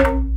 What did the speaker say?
Bye.